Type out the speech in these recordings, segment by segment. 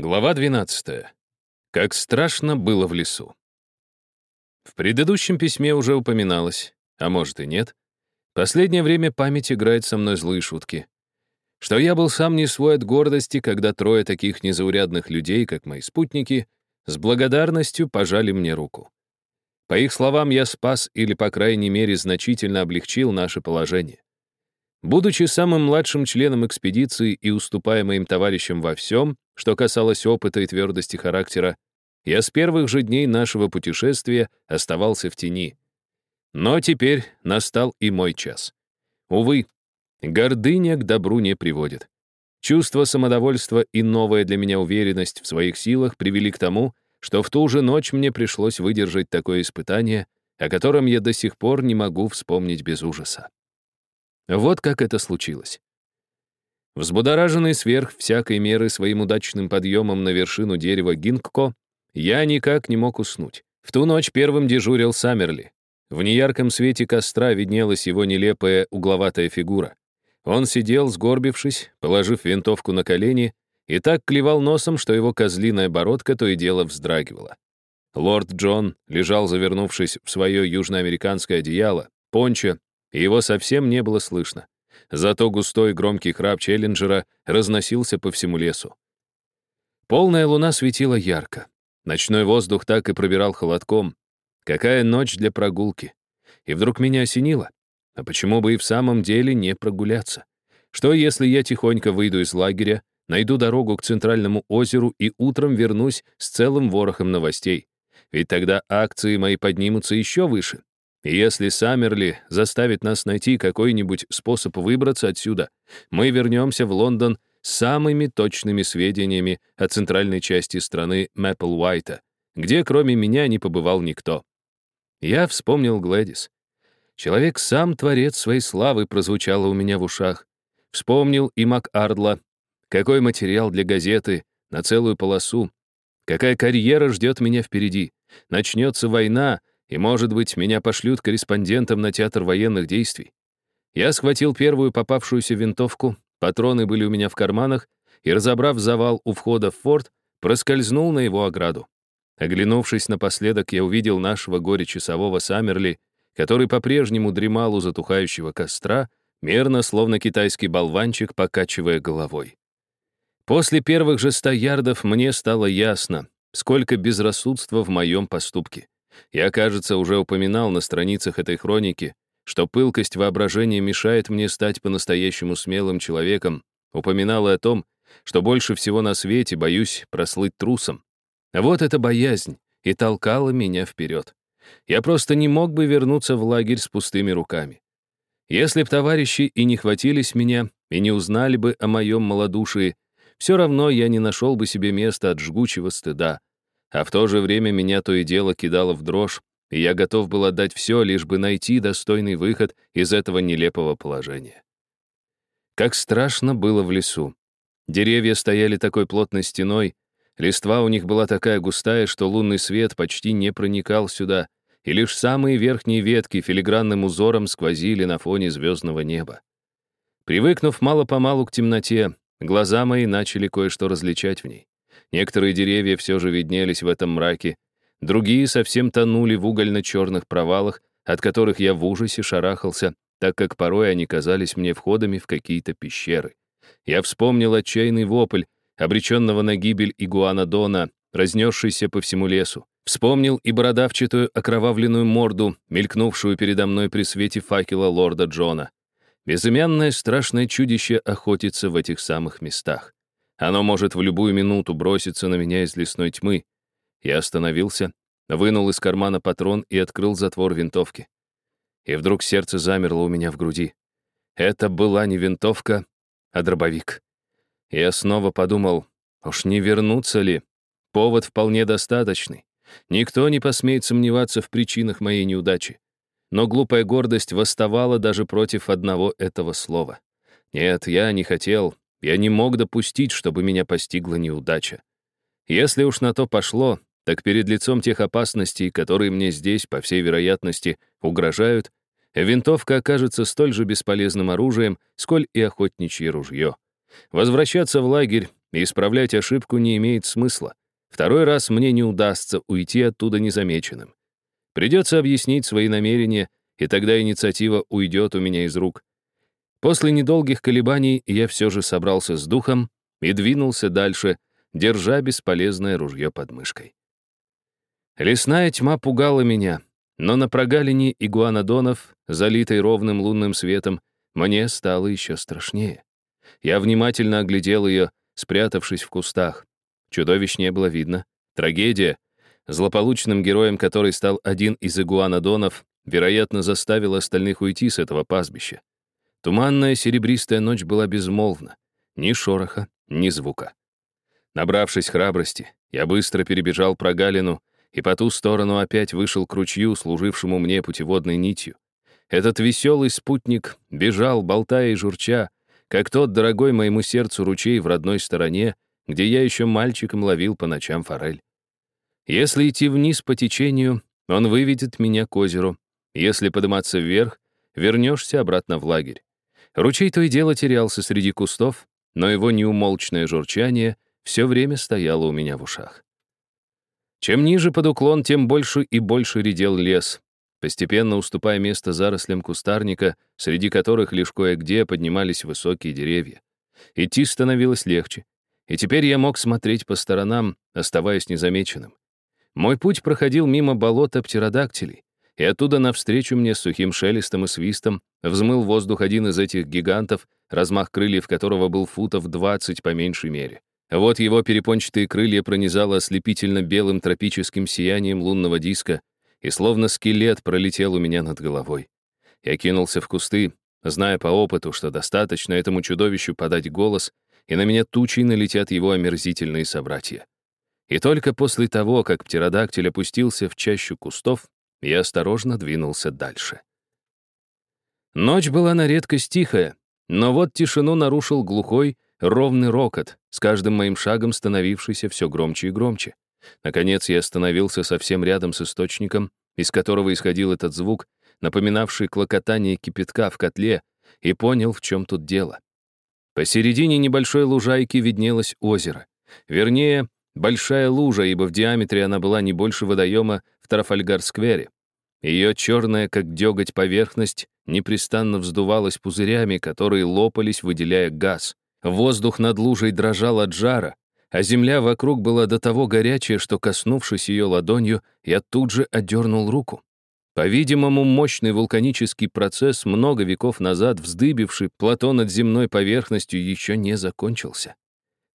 Глава 12. Как страшно было в лесу. В предыдущем письме уже упоминалось, а может и нет. Последнее время память играет со мной злые шутки. Что я был сам не свой от гордости, когда трое таких незаурядных людей, как мои спутники, с благодарностью пожали мне руку. По их словам, я спас или, по крайней мере, значительно облегчил наше положение. Будучи самым младшим членом экспедиции и уступая моим товарищам во всем, что касалось опыта и твердости характера, я с первых же дней нашего путешествия оставался в тени. Но теперь настал и мой час. Увы, гордыня к добру не приводит. Чувство самодовольства и новая для меня уверенность в своих силах привели к тому, что в ту же ночь мне пришлось выдержать такое испытание, о котором я до сих пор не могу вспомнить без ужаса. Вот как это случилось. Взбудораженный сверх всякой меры своим удачным подъемом на вершину дерева Гингко, я никак не мог уснуть. В ту ночь первым дежурил Саммерли. В неярком свете костра виднелась его нелепая угловатая фигура. Он сидел, сгорбившись, положив винтовку на колени, и так клевал носом, что его козлиная бородка то и дело вздрагивала. Лорд Джон лежал, завернувшись в свое южноамериканское одеяло, пончо и его совсем не было слышно. Зато густой громкий храп Челленджера разносился по всему лесу. Полная луна светила ярко. Ночной воздух так и пробирал холодком. Какая ночь для прогулки. И вдруг меня осенило. А почему бы и в самом деле не прогуляться? Что, если я тихонько выйду из лагеря, найду дорогу к центральному озеру и утром вернусь с целым ворохом новостей? Ведь тогда акции мои поднимутся еще выше. И если Саммерли заставит нас найти какой-нибудь способ выбраться отсюда, мы вернемся в Лондон с самыми точными сведениями о центральной части страны Уайта, где кроме меня не побывал никто. Я вспомнил Глэдис. «Человек сам творец своей славы» прозвучало у меня в ушах. Вспомнил и МакАрдла. Какой материал для газеты, на целую полосу. Какая карьера ждет меня впереди. Начнется война, и, может быть, меня пошлют корреспондентом на театр военных действий. Я схватил первую попавшуюся винтовку, патроны были у меня в карманах, и, разобрав завал у входа в форт, проскользнул на его ограду. Оглянувшись напоследок, я увидел нашего горе-часового Саммерли, который по-прежнему дремал у затухающего костра, мерно, словно китайский болванчик, покачивая головой. После первых же ста ярдов мне стало ясно, сколько безрассудства в моем поступке. Я, кажется, уже упоминал на страницах этой хроники, что пылкость воображения мешает мне стать по-настоящему смелым человеком, упоминал и о том, что больше всего на свете боюсь прослыть трусом. Вот эта боязнь и толкала меня вперед. Я просто не мог бы вернуться в лагерь с пустыми руками. Если б товарищи и не хватились меня, и не узнали бы о моем малодушии, все равно я не нашел бы себе места от жгучего стыда, а в то же время меня то и дело кидало в дрожь, и я готов был отдать все, лишь бы найти достойный выход из этого нелепого положения. Как страшно было в лесу. Деревья стояли такой плотной стеной, листва у них была такая густая, что лунный свет почти не проникал сюда, и лишь самые верхние ветки филигранным узором сквозили на фоне звездного неба. Привыкнув мало-помалу к темноте, глаза мои начали кое-что различать в ней. Некоторые деревья все же виднелись в этом мраке, другие совсем тонули в угольно-черных провалах, от которых я в ужасе шарахался, так как порой они казались мне входами в какие-то пещеры. Я вспомнил отчаянный вопль, обреченного на гибель игуана Дона, разнесшийся по всему лесу. Вспомнил и бородавчатую окровавленную морду, мелькнувшую передо мной при свете факела лорда Джона. Безымянное страшное чудище охотится в этих самых местах. Оно может в любую минуту броситься на меня из лесной тьмы. Я остановился, вынул из кармана патрон и открыл затвор винтовки. И вдруг сердце замерло у меня в груди. Это была не винтовка, а дробовик. Я снова подумал, уж не вернуться ли? Повод вполне достаточный. Никто не посмеет сомневаться в причинах моей неудачи. Но глупая гордость восставала даже против одного этого слова. Нет, я не хотел, я не мог допустить, чтобы меня постигла неудача. Если уж на то пошло, так перед лицом тех опасностей, которые мне здесь, по всей вероятности, угрожают, винтовка окажется столь же бесполезным оружием, сколь и охотничье ружье. Возвращаться в лагерь и исправлять ошибку не имеет смысла. Второй раз мне не удастся уйти оттуда незамеченным. Придется объяснить свои намерения, и тогда инициатива уйдет у меня из рук. После недолгих колебаний я все же собрался с духом и двинулся дальше, держа бесполезное ружье под мышкой. Лесная тьма пугала меня, но на прогалине игуанодонов, залитой ровным лунным светом, мне стало еще страшнее. Я внимательно оглядел ее, спрятавшись в кустах. Чудовищ не было видно. Трагедия, злополучным героем которой стал один из игуанодонов, вероятно, заставила остальных уйти с этого пастбища. Туманная серебристая ночь была безмолвна. Ни шороха, ни звука. Набравшись храбрости, я быстро перебежал прогалину и по ту сторону опять вышел к ручью, служившему мне путеводной нитью. Этот веселый спутник бежал, болтая и журча, как тот дорогой моему сердцу ручей в родной стороне, где я еще мальчиком ловил по ночам форель. Если идти вниз по течению, он выведет меня к озеру. Если подниматься вверх, вернешься обратно в лагерь. Ручей то и дело терялся среди кустов, но его неумолчное журчание все время стояло у меня в ушах. Чем ниже под уклон, тем больше и больше редел лес, постепенно уступая место зарослям кустарника, среди которых лишь кое-где поднимались высокие деревья. Идти становилось легче, и теперь я мог смотреть по сторонам, оставаясь незамеченным. Мой путь проходил мимо болота птеродактилей, и оттуда навстречу мне с сухим шелестом и свистом взмыл воздух один из этих гигантов, размах крыльев которого был футов 20 по меньшей мере. Вот его перепончатые крылья пронизало ослепительно белым тропическим сиянием лунного диска, и словно скелет пролетел у меня над головой. Я кинулся в кусты, зная по опыту, что достаточно этому чудовищу подать голос, и на меня тучей налетят его омерзительные собратья. И только после того, как птеродактиль опустился в чащу кустов, я осторожно двинулся дальше. Ночь была на редкость тихая, но вот тишину нарушил глухой, ровный рокот, с каждым моим шагом становившийся все громче и громче. Наконец я остановился совсем рядом с источником, из которого исходил этот звук, напоминавший клокотание кипятка в котле, и понял, в чем тут дело. Посередине небольшой лужайки виднелось озеро. Вернее, Большая лужа, ибо в диаметре она была не больше водоема Трафальгар-сквере. Ее черная, как деготь, поверхность непрестанно вздувалась пузырями, которые лопались, выделяя газ. Воздух над лужей дрожал от жара, а земля вокруг была до того горячая, что, коснувшись ее ладонью, я тут же отдернул руку. По-видимому, мощный вулканический процесс, много веков назад вздыбивший плато над земной поверхностью, еще не закончился.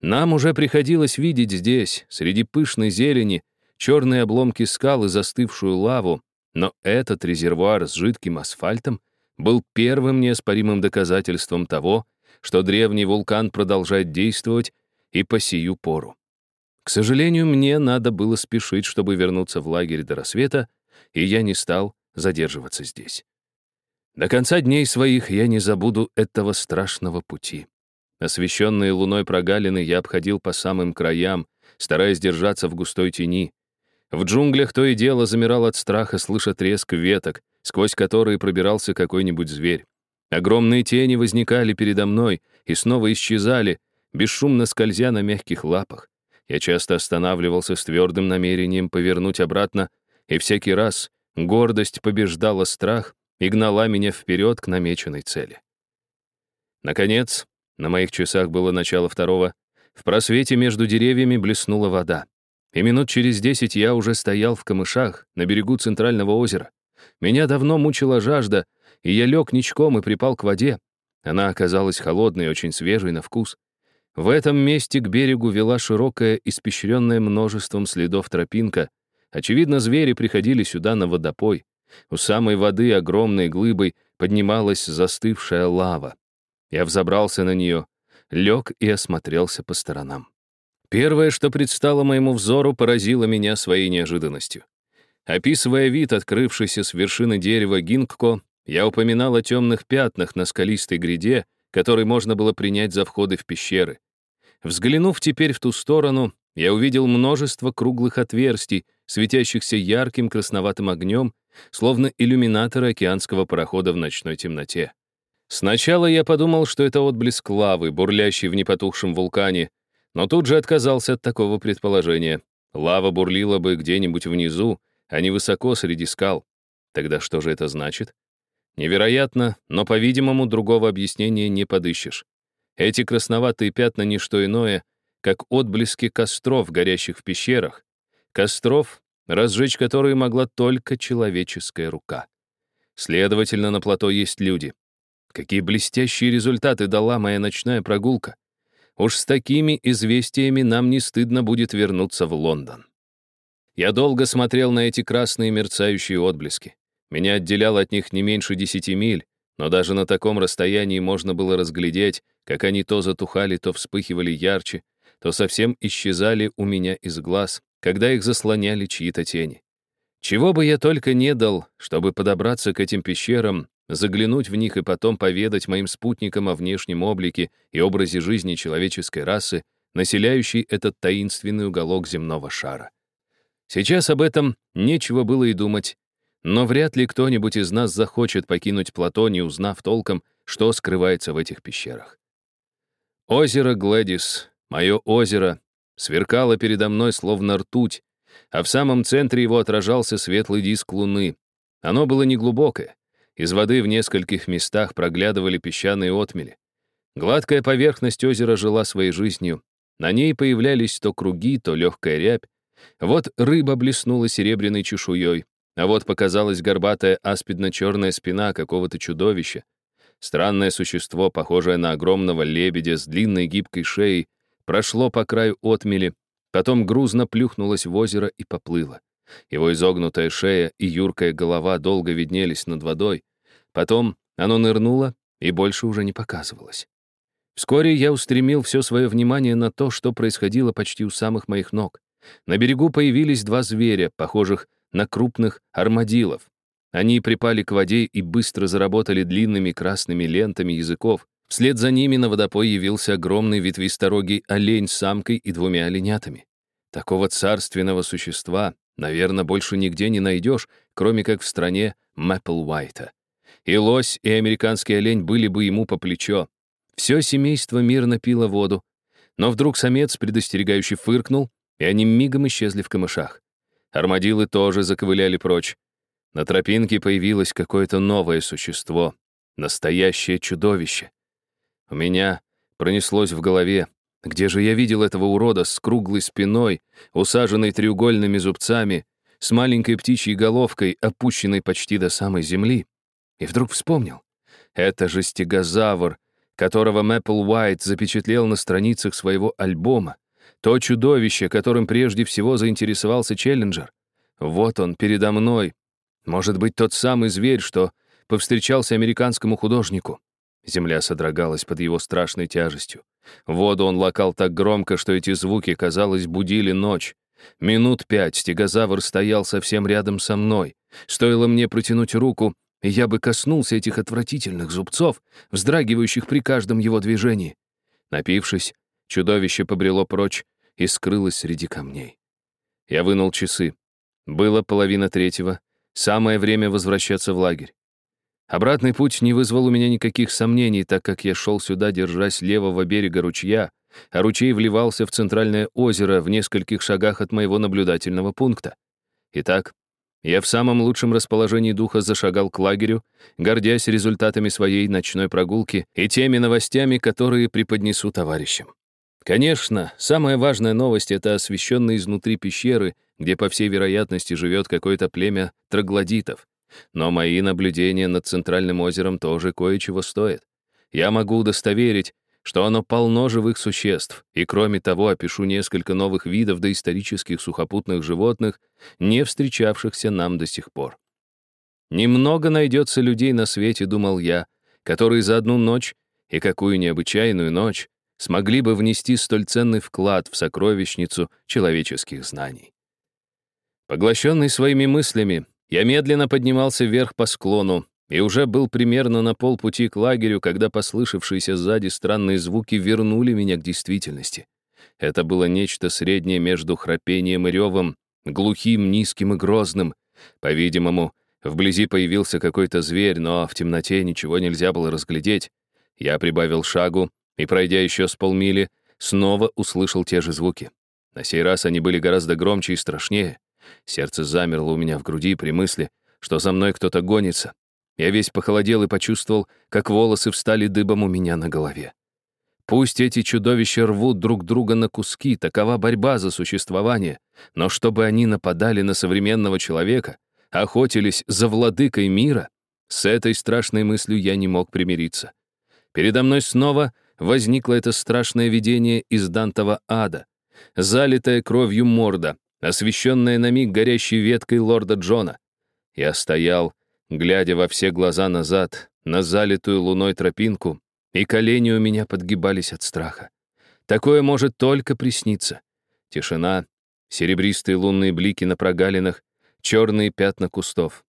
Нам уже приходилось видеть здесь, среди пышной зелени, черные обломки скал и застывшую лаву, но этот резервуар с жидким асфальтом был первым неоспоримым доказательством того, что древний вулкан продолжает действовать и по сию пору. К сожалению, мне надо было спешить, чтобы вернуться в лагерь до рассвета, и я не стал задерживаться здесь. До конца дней своих я не забуду этого страшного пути. Освещенные луной прогалины я обходил по самым краям, стараясь держаться в густой тени. В джунглях то и дело замирал от страха, слыша треск веток, сквозь которые пробирался какой-нибудь зверь. Огромные тени возникали передо мной и снова исчезали, бесшумно скользя на мягких лапах. Я часто останавливался с твердым намерением повернуть обратно, и всякий раз гордость побеждала страх и гнала меня вперед к намеченной цели. Наконец, на моих часах было начало второго. В просвете между деревьями блеснула вода. И минут через десять я уже стоял в камышах на берегу центрального озера. Меня давно мучила жажда, и я лег ничком и припал к воде. Она оказалась холодной и очень свежей на вкус. В этом месте к берегу вела широкая, испещренная множеством следов тропинка. Очевидно, звери приходили сюда на водопой. У самой воды огромной глыбой поднималась застывшая лава. Я взобрался на нее, лег и осмотрелся по сторонам. Первое, что предстало моему взору, поразило меня своей неожиданностью. Описывая вид, открывшийся с вершины дерева гингко, я упоминал о темных пятнах на скалистой гряде, который можно было принять за входы в пещеры. Взглянув теперь в ту сторону, я увидел множество круглых отверстий, светящихся ярким красноватым огнем, словно иллюминаторы океанского парохода в ночной темноте. Сначала я подумал, что это отблеск лавы, бурлящий в непотухшем вулкане, Но тут же отказался от такого предположения. Лава бурлила бы где-нибудь внизу, а не высоко среди скал. Тогда что же это значит? Невероятно, но, по-видимому, другого объяснения не подыщешь. Эти красноватые пятна — не что иное, как отблески костров, горящих в пещерах. Костров, разжечь которые могла только человеческая рука. Следовательно, на плато есть люди. Какие блестящие результаты дала моя ночная прогулка. Уж с такими известиями нам не стыдно будет вернуться в Лондон. Я долго смотрел на эти красные мерцающие отблески. Меня отделяло от них не меньше десяти миль, но даже на таком расстоянии можно было разглядеть, как они то затухали, то вспыхивали ярче, то совсем исчезали у меня из глаз, когда их заслоняли чьи-то тени. Чего бы я только не дал, чтобы подобраться к этим пещерам, заглянуть в них и потом поведать моим спутникам о внешнем облике и образе жизни человеческой расы, населяющей этот таинственный уголок земного шара. Сейчас об этом нечего было и думать, но вряд ли кто-нибудь из нас захочет покинуть плато, не узнав толком, что скрывается в этих пещерах. Озеро Глэдис, мое озеро, сверкало передо мной словно ртуть, а в самом центре его отражался светлый диск луны. Оно было неглубокое. Из воды в нескольких местах проглядывали песчаные отмели. Гладкая поверхность озера жила своей жизнью. На ней появлялись то круги, то легкая рябь. Вот рыба блеснула серебряной чешуей, а вот показалась горбатая аспидно-черная спина какого-то чудовища. Странное существо, похожее на огромного лебедя с длинной гибкой шеей, прошло по краю отмели, Потом грузно плюхнулось в озеро и поплыло. Его изогнутая шея и юркая голова долго виднелись над водой. Потом оно нырнуло и больше уже не показывалось. Вскоре я устремил все свое внимание на то, что происходило почти у самых моих ног. На берегу появились два зверя, похожих на крупных армадилов. Они припали к воде и быстро заработали длинными красными лентами языков. Вслед за ними на водопой явился огромный ветвисторогий олень с самкой и двумя оленятами. Такого царственного существа, наверное, больше нигде не найдешь, кроме как в стране Мэпплвайта. И лось, и американский олень были бы ему по плечо. Все семейство мирно пило воду. Но вдруг самец предостерегающий фыркнул, и они мигом исчезли в камышах. Армадилы тоже заковыляли прочь. На тропинке появилось какое-то новое существо. Настоящее чудовище. У меня пронеслось в голове, где же я видел этого урода с круглой спиной, усаженной треугольными зубцами, с маленькой птичьей головкой, опущенной почти до самой земли. И вдруг вспомнил. Это же стегозавр, которого Мэппл Уайт запечатлел на страницах своего альбома. То чудовище, которым прежде всего заинтересовался Челленджер. Вот он передо мной. Может быть, тот самый зверь, что повстречался американскому художнику. Земля содрогалась под его страшной тяжестью. Воду он лакал так громко, что эти звуки, казалось, будили ночь. Минут пять стегозавр стоял совсем рядом со мной. Стоило мне протянуть руку, и я бы коснулся этих отвратительных зубцов, вздрагивающих при каждом его движении. Напившись, чудовище побрело прочь и скрылось среди камней. Я вынул часы. Было половина третьего. Самое время возвращаться в лагерь. Обратный путь не вызвал у меня никаких сомнений, так как я шел сюда, держась левого берега ручья, а ручей вливался в центральное озеро в нескольких шагах от моего наблюдательного пункта. Итак, я в самом лучшем расположении духа зашагал к лагерю, гордясь результатами своей ночной прогулки и теми новостями, которые преподнесу товарищам. Конечно, самая важная новость — это освещенные изнутри пещеры, где, по всей вероятности, живет какое-то племя троглодитов. Но мои наблюдения над Центральным озером тоже кое-чего стоят. Я могу удостоверить, что оно полно живых существ, и кроме того опишу несколько новых видов доисторических сухопутных животных, не встречавшихся нам до сих пор. Немного найдется людей на свете, думал я, которые за одну ночь, и какую необычайную ночь, смогли бы внести столь ценный вклад в сокровищницу человеческих знаний. Поглощенный своими мыслями, я медленно поднимался вверх по склону и уже был примерно на полпути к лагерю, когда послышавшиеся сзади странные звуки вернули меня к действительности. Это было нечто среднее между храпением и ревом, глухим, низким и грозным. По-видимому, вблизи появился какой-то зверь, но в темноте ничего нельзя было разглядеть. Я прибавил шагу и, пройдя еще с полмили, снова услышал те же звуки. На сей раз они были гораздо громче и страшнее. Сердце замерло у меня в груди при мысли, что за мной кто-то гонится. Я весь похолодел и почувствовал, как волосы встали дыбом у меня на голове. Пусть эти чудовища рвут друг друга на куски, такова борьба за существование, но чтобы они нападали на современного человека, охотились за владыкой мира, с этой страшной мыслью я не мог примириться. Передо мной снова возникло это страшное видение из Дантова ада, залитая кровью морда, освещенная на миг горящей веткой лорда Джона. Я стоял, глядя во все глаза назад, на залитую луной тропинку, и колени у меня подгибались от страха. Такое может только присниться. Тишина, серебристые лунные блики на прогалинах, черные пятна кустов.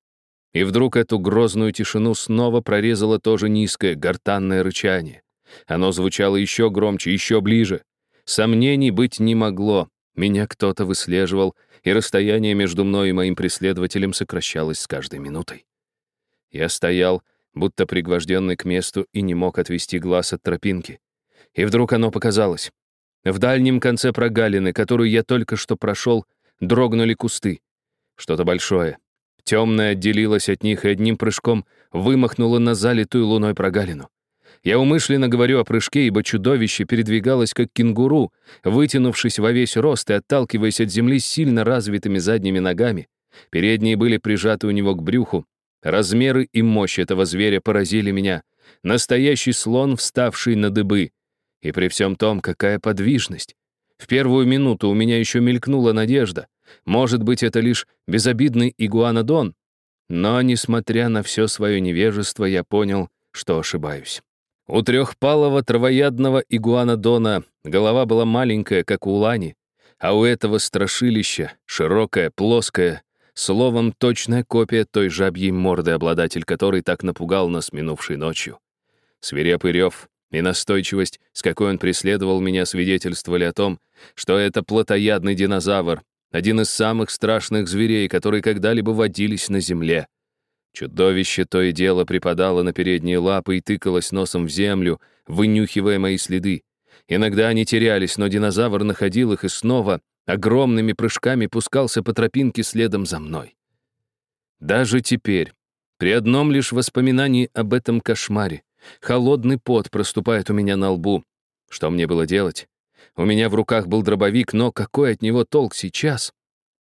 И вдруг эту грозную тишину снова прорезало тоже низкое, гортанное рычание. Оно звучало еще громче, еще ближе. Сомнений быть не могло. Меня кто-то выслеживал, и расстояние между мной и моим преследователем сокращалось с каждой минутой. Я стоял, будто пригвожденный к месту, и не мог отвести глаз от тропинки. И вдруг оно показалось. В дальнем конце прогалины, которую я только что прошел, дрогнули кусты. Что-то большое. Темное отделилось от них и одним прыжком вымахнуло на залитую луной прогалину. Я умышленно говорю о прыжке, ибо чудовище передвигалось как кенгуру, вытянувшись во весь рост и отталкиваясь от земли сильно развитыми задними ногами. Передние были прижаты у него к брюху. Размеры и мощь этого зверя поразили меня. Настоящий слон, вставший на дыбы. И при всем том, какая подвижность. В первую минуту у меня еще мелькнула надежда. Может быть, это лишь безобидный игуанодон? Но, несмотря на все свое невежество, я понял, что ошибаюсь. У трехпалого травоядного игуанодона голова была маленькая, как у лани, а у этого страшилища широкая, плоская, словом, точная копия той жабьей морды, обладатель которой так напугал нас минувшей ночью. Свирепый рев и настойчивость, с какой он преследовал меня, свидетельствовали о том, что это плотоядный динозавр, один из самых страшных зверей, которые когда-либо водились на земле. Чудовище то и дело припадало на передние лапы и тыкалось носом в землю, вынюхивая мои следы. Иногда они терялись, но динозавр находил их и снова огромными прыжками пускался по тропинке следом за мной. Даже теперь, при одном лишь воспоминании об этом кошмаре, холодный пот проступает у меня на лбу. Что мне было делать? У меня в руках был дробовик, но какой от него толк сейчас?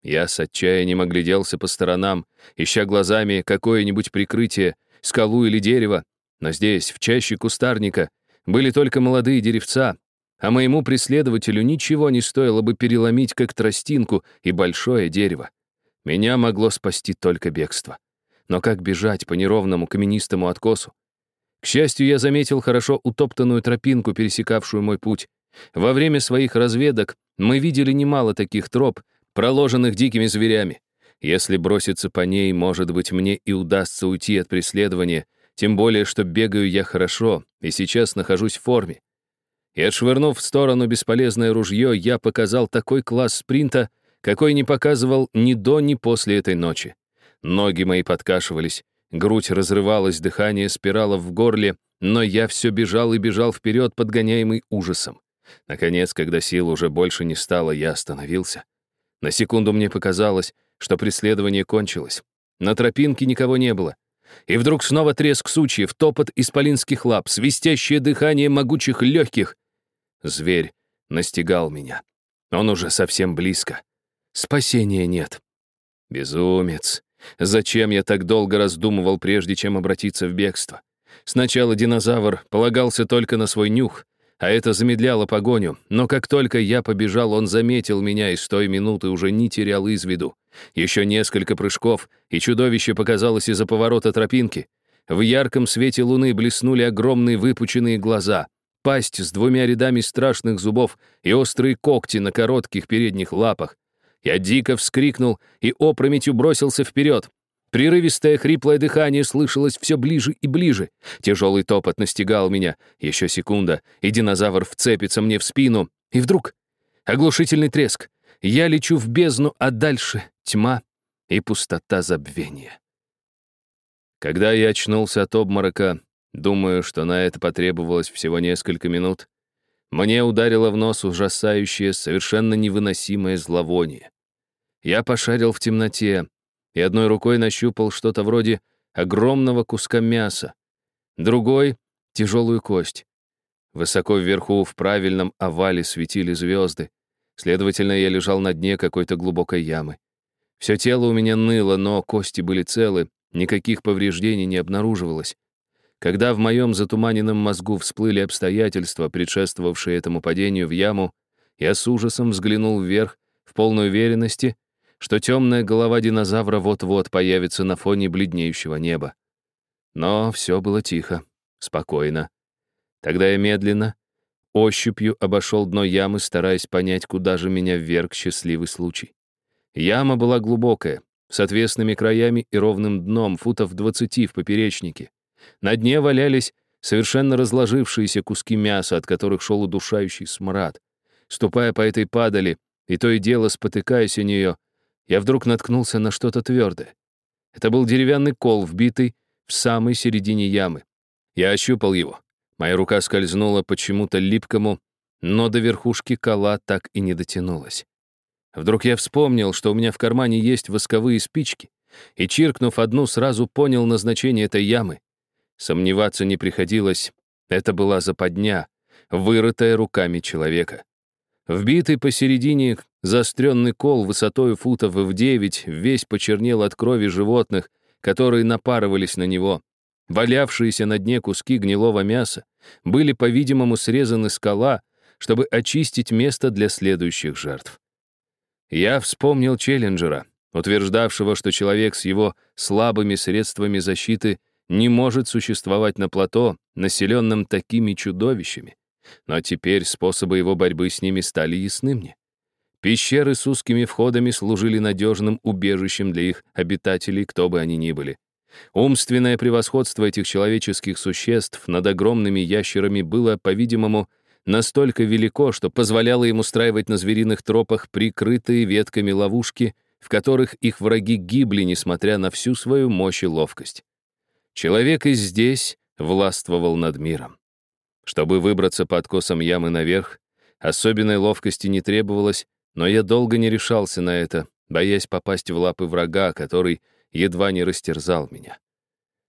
Я с отчаянием огляделся по сторонам, ища глазами какое-нибудь прикрытие, скалу или дерево, но здесь, в чаще кустарника, были только молодые деревца, а моему преследователю ничего не стоило бы переломить как тростинку и большое дерево. Меня могло спасти только бегство. Но как бежать по неровному каменистому откосу? К счастью, я заметил хорошо утоптанную тропинку, пересекавшую мой путь. Во время своих разведок мы видели немало таких троп, проложенных дикими зверями. Если броситься по ней, может быть, мне и удастся уйти от преследования, тем более, что бегаю я хорошо и сейчас нахожусь в форме. И отшвырнув в сторону бесполезное ружье, я показал такой класс спринта, какой не показывал ни до, ни после этой ночи. Ноги мои подкашивались, грудь разрывалась, дыхание спирало в горле, но я все бежал и бежал вперед, подгоняемый ужасом. Наконец, когда сил уже больше не стало, я остановился. На секунду мне показалось, что преследование кончилось. На тропинке никого не было. И вдруг снова треск сучьев, топот исполинских лап, свистящее дыхание могучих легких. Зверь настигал меня. Он уже совсем близко. Спасения нет. Безумец. Зачем я так долго раздумывал, прежде чем обратиться в бегство? Сначала динозавр полагался только на свой нюх, а это замедляло погоню. Но как только я побежал, он заметил меня и с той минуты уже не терял из виду. Еще несколько прыжков, и чудовище показалось из-за поворота тропинки. В ярком свете луны блеснули огромные выпученные глаза, пасть с двумя рядами страшных зубов и острые когти на коротких передних лапах. Я дико вскрикнул и опрометью бросился вперед. Прерывистое хриплое дыхание слышалось все ближе и ближе. Тяжелый топот настигал меня. Еще секунда, и динозавр вцепится мне в спину. И вдруг оглушительный треск. Я лечу в бездну, а дальше тьма и пустота забвения. Когда я очнулся от обморока, думаю, что на это потребовалось всего несколько минут, Мне ударило в нос ужасающее, совершенно невыносимое зловоние. Я пошарил в темноте и одной рукой нащупал что-то вроде огромного куска мяса, другой — тяжелую кость. Высоко вверху в правильном овале светили звезды. Следовательно, я лежал на дне какой-то глубокой ямы. Все тело у меня ныло, но кости были целы, никаких повреждений не обнаруживалось. Когда в моем затуманенном мозгу всплыли обстоятельства, предшествовавшие этому падению в яму, я с ужасом взглянул вверх, в полной уверенности, что темная голова динозавра вот-вот появится на фоне бледнеющего неба. Но все было тихо, спокойно. Тогда я медленно, ощупью обошел дно ямы, стараясь понять, куда же меня вверг счастливый случай. Яма была глубокая, с отвесными краями и ровным дном, футов 20 в поперечнике. На дне валялись совершенно разложившиеся куски мяса, от которых шел удушающий смрад. Ступая по этой падали, и то и дело спотыкаясь о нее, я вдруг наткнулся на что-то твердое. Это был деревянный кол, вбитый в самой середине ямы. Я ощупал его. Моя рука скользнула почему-то липкому, но до верхушки кола так и не дотянулась. Вдруг я вспомнил, что у меня в кармане есть восковые спички, и, чиркнув одну, сразу понял назначение этой ямы. Сомневаться не приходилось. Это была западня, вырытая руками человека. Вбитый посередине заостренный кол высотой футов в девять весь почернел от крови животных, которые напарывались на него. Валявшиеся на дне куски гнилого мяса были, по-видимому, срезаны скала, чтобы очистить место для следующих жертв. Я вспомнил Челленджера, утверждавшего, что человек с его слабыми средствами защиты не может существовать на плато, населенном такими чудовищами. Но теперь способы его борьбы с ними стали ясны мне. Пещеры с узкими входами служили надежным убежищем для их обитателей, кто бы они ни были. Умственное превосходство этих человеческих существ над огромными ящерами было, по-видимому, настолько велико, что позволяло им устраивать на звериных тропах прикрытые ветками ловушки, в которых их враги гибли, несмотря на всю свою мощь и ловкость. Человек и здесь властвовал над миром. Чтобы выбраться по откосам ямы наверх, особенной ловкости не требовалось, но я долго не решался на это, боясь попасть в лапы врага, который едва не растерзал меня.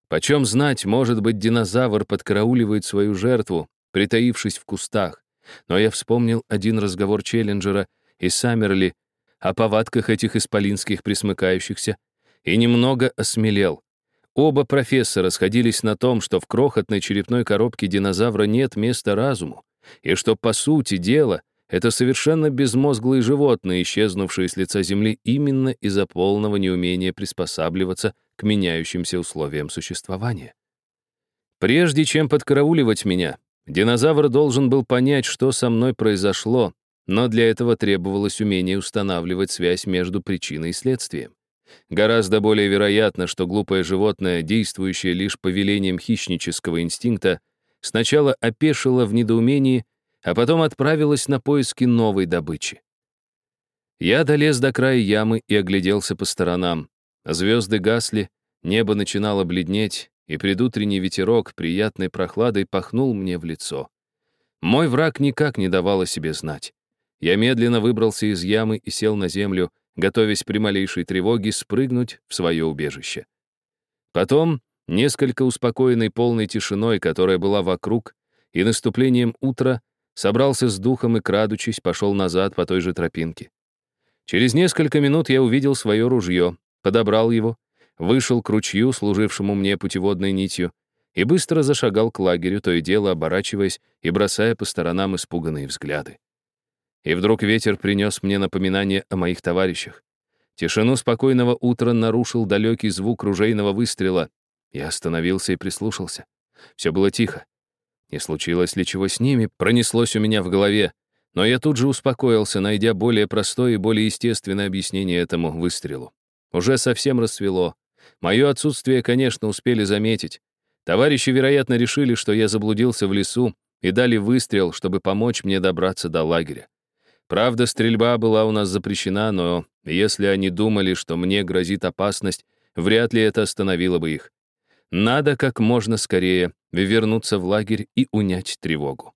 Почем знать, может быть, динозавр подкарауливает свою жертву, притаившись в кустах. Но я вспомнил один разговор Челленджера и Саммерли о повадках этих исполинских присмыкающихся и немного осмелел. Оба профессора сходились на том, что в крохотной черепной коробке динозавра нет места разуму, и что, по сути дела, это совершенно безмозглые животные, исчезнувшие с лица Земли именно из-за полного неумения приспосабливаться к меняющимся условиям существования. Прежде чем подкарауливать меня, Динозавр должен был понять, что со мной произошло, но для этого требовалось умение устанавливать связь между причиной и следствием. Гораздо более вероятно, что глупое животное, действующее лишь по велениям хищнического инстинкта, сначала опешило в недоумении, а потом отправилось на поиски новой добычи. Я долез до края ямы и огляделся по сторонам. Звезды гасли, небо начинало бледнеть, и предутренний ветерок приятной прохладой пахнул мне в лицо. Мой враг никак не давал о себе знать. Я медленно выбрался из ямы и сел на землю, готовясь при малейшей тревоге спрыгнуть в свое убежище. Потом, несколько успокоенный полной тишиной, которая была вокруг, и наступлением утра, собрался с духом и, крадучись, пошел назад по той же тропинке. Через несколько минут я увидел свое ружье, подобрал его вышел к ручью, служившему мне путеводной нитью, и быстро зашагал к лагерю, то и дело оборачиваясь и бросая по сторонам испуганные взгляды. И вдруг ветер принес мне напоминание о моих товарищах. Тишину спокойного утра нарушил далекий звук ружейного выстрела. Я остановился и прислушался. Все было тихо. Не случилось ли чего с ними, пронеслось у меня в голове, но я тут же успокоился, найдя более простое и более естественное объяснение этому выстрелу. Уже совсем рассвело. Мое отсутствие, конечно, успели заметить. Товарищи, вероятно, решили, что я заблудился в лесу, и дали выстрел, чтобы помочь мне добраться до лагеря. Правда, стрельба была у нас запрещена, но если они думали, что мне грозит опасность, вряд ли это остановило бы их. Надо как можно скорее вернуться в лагерь и унять тревогу.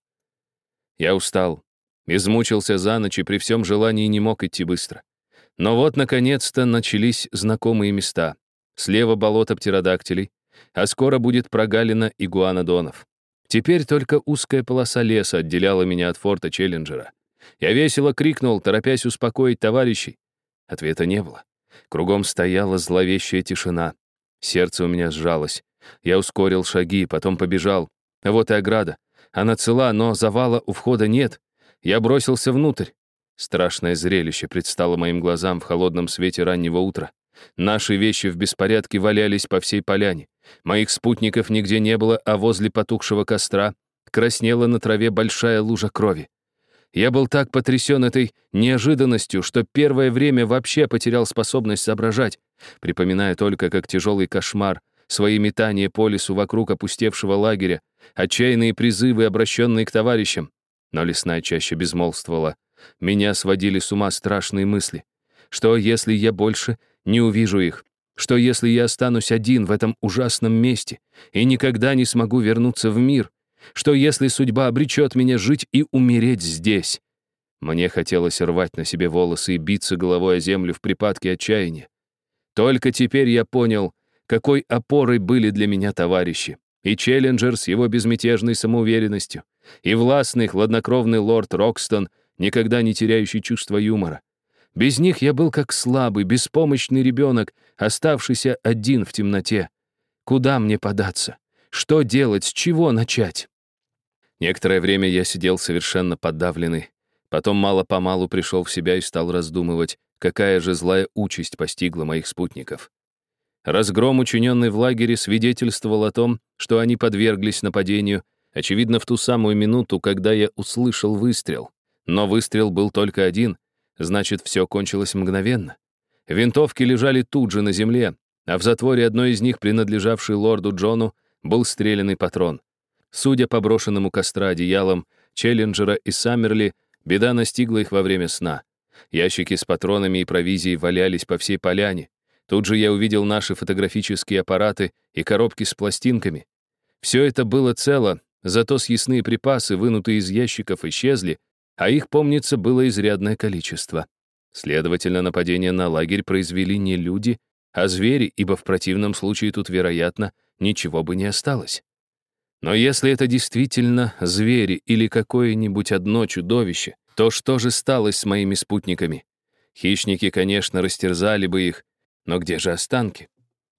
Я устал, измучился за ночь и при всем желании не мог идти быстро. Но вот, наконец-то, начались знакомые места. Слева болото птеродактилей, а скоро будет прогалина игуанодонов. Теперь только узкая полоса леса отделяла меня от форта Челленджера. Я весело крикнул, торопясь успокоить товарищей. Ответа не было. Кругом стояла зловещая тишина. Сердце у меня сжалось. Я ускорил шаги, потом побежал. Вот и ограда. Она цела, но завала у входа нет. Я бросился внутрь. Страшное зрелище предстало моим глазам в холодном свете раннего утра. Наши вещи в беспорядке валялись по всей поляне. Моих спутников нигде не было, а возле потухшего костра краснела на траве большая лужа крови. Я был так потрясен этой неожиданностью, что первое время вообще потерял способность соображать, припоминая только, как тяжелый кошмар, свои метания по лесу вокруг опустевшего лагеря, отчаянные призывы, обращенные к товарищам. Но лесная чаще безмолвствовала. Меня сводили с ума страшные мысли. Что, если я больше не увижу их? Что, если я останусь один в этом ужасном месте и никогда не смогу вернуться в мир? Что, если судьба обречет меня жить и умереть здесь? Мне хотелось рвать на себе волосы и биться головой о землю в припадке отчаяния. Только теперь я понял, какой опорой были для меня товарищи. И Челленджер с его безмятежной самоуверенностью, и властный, хладнокровный лорд Рокстон, никогда не теряющий чувство юмора. Без них я был как слабый, беспомощный ребенок, оставшийся один в темноте. Куда мне податься? Что делать? С чего начать? Некоторое время я сидел совершенно подавленный. Потом мало-помалу пришел в себя и стал раздумывать, какая же злая участь постигла моих спутников. Разгром, учиненный в лагере, свидетельствовал о том, что они подверглись нападению, очевидно, в ту самую минуту, когда я услышал выстрел. Но выстрел был только один, значит, все кончилось мгновенно. Винтовки лежали тут же на земле, а в затворе одной из них, принадлежавшей лорду Джону, был стрелянный патрон. Судя по брошенному костра одеялам, Челленджера и Саммерли, беда настигла их во время сна. Ящики с патронами и провизией валялись по всей поляне. Тут же я увидел наши фотографические аппараты и коробки с пластинками. Все это было цело, зато съестные припасы, вынутые из ящиков, исчезли, а их, помнится, было изрядное количество. Следовательно, нападение на лагерь произвели не люди, а звери, ибо в противном случае тут, вероятно, ничего бы не осталось. Но если это действительно звери или какое-нибудь одно чудовище, то что же стало с моими спутниками? Хищники, конечно, растерзали бы их, но где же останки?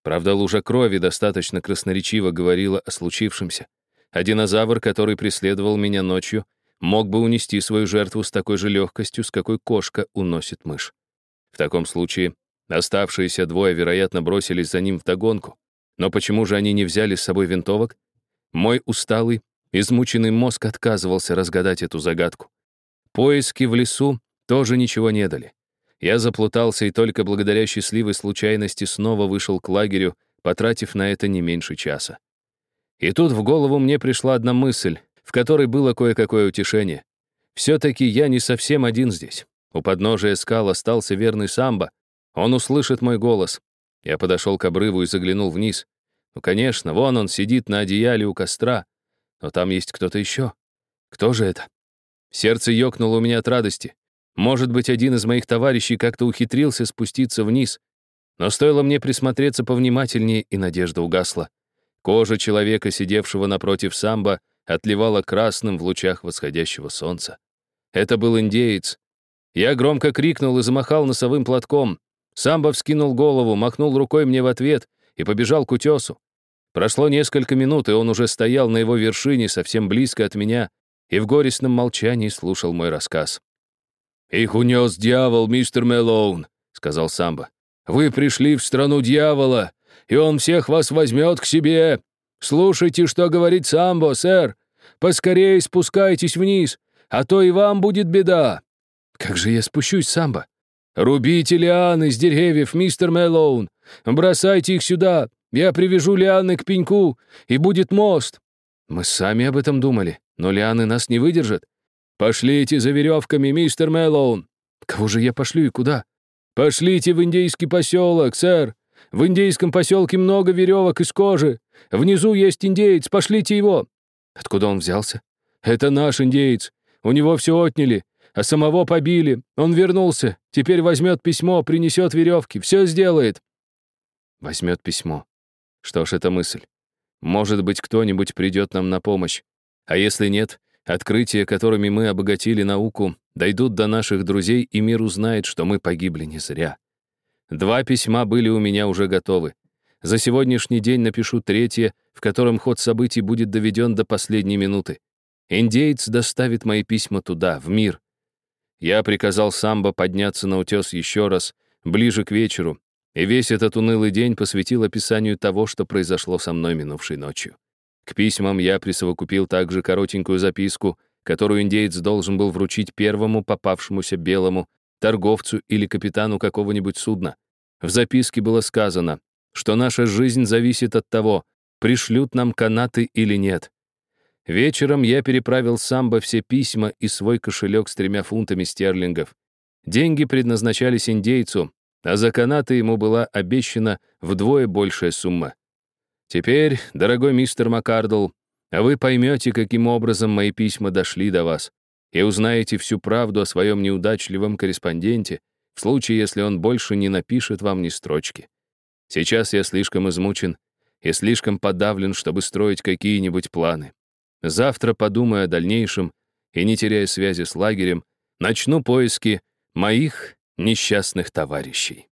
Правда, лужа крови достаточно красноречиво говорила о случившемся. А динозавр, который преследовал меня ночью, мог бы унести свою жертву с такой же легкостью, с какой кошка уносит мышь. В таком случае оставшиеся двое, вероятно, бросились за ним вдогонку. Но почему же они не взяли с собой винтовок? Мой усталый, измученный мозг отказывался разгадать эту загадку. Поиски в лесу тоже ничего не дали. Я заплутался и только благодаря счастливой случайности снова вышел к лагерю, потратив на это не меньше часа. И тут в голову мне пришла одна мысль, в которой было кое-какое утешение. Все-таки я не совсем один здесь. У подножия скал остался верный самбо. Он услышит мой голос. Я подошел к обрыву и заглянул вниз. Ну, конечно, вон он сидит на одеяле у костра. Но там есть кто-то еще. Кто же это? Сердце ёкнуло у меня от радости. Может быть, один из моих товарищей как-то ухитрился спуститься вниз. Но стоило мне присмотреться повнимательнее, и надежда угасла. Кожа человека, сидевшего напротив самбо, отливала красным в лучах восходящего солнца. Это был индеец. Я громко крикнул и замахал носовым платком. Самбо вскинул голову, махнул рукой мне в ответ и побежал к утесу. Прошло несколько минут, и он уже стоял на его вершине, совсем близко от меня, и в горестном молчании слушал мой рассказ. «Их унес дьявол, мистер Мэлоун», — сказал Самбо. «Вы пришли в страну дьявола, и он всех вас возьмет к себе. Слушайте, что говорит Самбо, сэр. Поскорее спускайтесь вниз, а то и вам будет беда». «Как же я спущусь, Самбо?» «Рубите лианы с деревьев, мистер Мэлоун. Бросайте их сюда. Я привяжу лианы к пеньку, и будет мост». «Мы сами об этом думали, но лианы нас не выдержат». «Пошлите за веревками, мистер Мэлоун». «Кого же я пошлю и куда?» «Пошлите в индейский поселок, сэр. В индейском поселке много веревок из кожи. Внизу есть индеец, пошлите его». «Откуда он взялся?» «Это наш индеец. У него все отняли, а самого побили. Он вернулся, теперь возьмет письмо, принесет веревки, все сделает». Возьмет письмо. Что ж, это мысль. Может быть, кто-нибудь придет нам на помощь. А если нет, открытия, которыми мы обогатили науку, дойдут до наших друзей, и мир узнает, что мы погибли не зря. Два письма были у меня уже готовы. За сегодняшний день напишу третье, в котором ход событий будет доведен до последней минуты. Индеец доставит мои письма туда, в мир. Я приказал Самбо подняться на утес еще раз, ближе к вечеру, и весь этот унылый день посвятил описанию того, что произошло со мной минувшей ночью. К письмам я присовокупил также коротенькую записку, которую индеец должен был вручить первому попавшемуся белому торговцу или капитану какого-нибудь судна. В записке было сказано, что наша жизнь зависит от того, пришлют нам канаты или нет. Вечером я переправил самбо все письма и свой кошелек с тремя фунтами стерлингов. Деньги предназначались индейцу, а за канаты ему была обещана вдвое большая сумма. Теперь, дорогой мистер Маккардл, вы поймете, каким образом мои письма дошли до вас, и узнаете всю правду о своем неудачливом корреспонденте, в случае, если он больше не напишет вам ни строчки. Сейчас я слишком измучен и слишком подавлен, чтобы строить какие-нибудь планы. Завтра подумаю о дальнейшем и, не теряя связи с лагерем, начну поиски моих несчастных товарищей.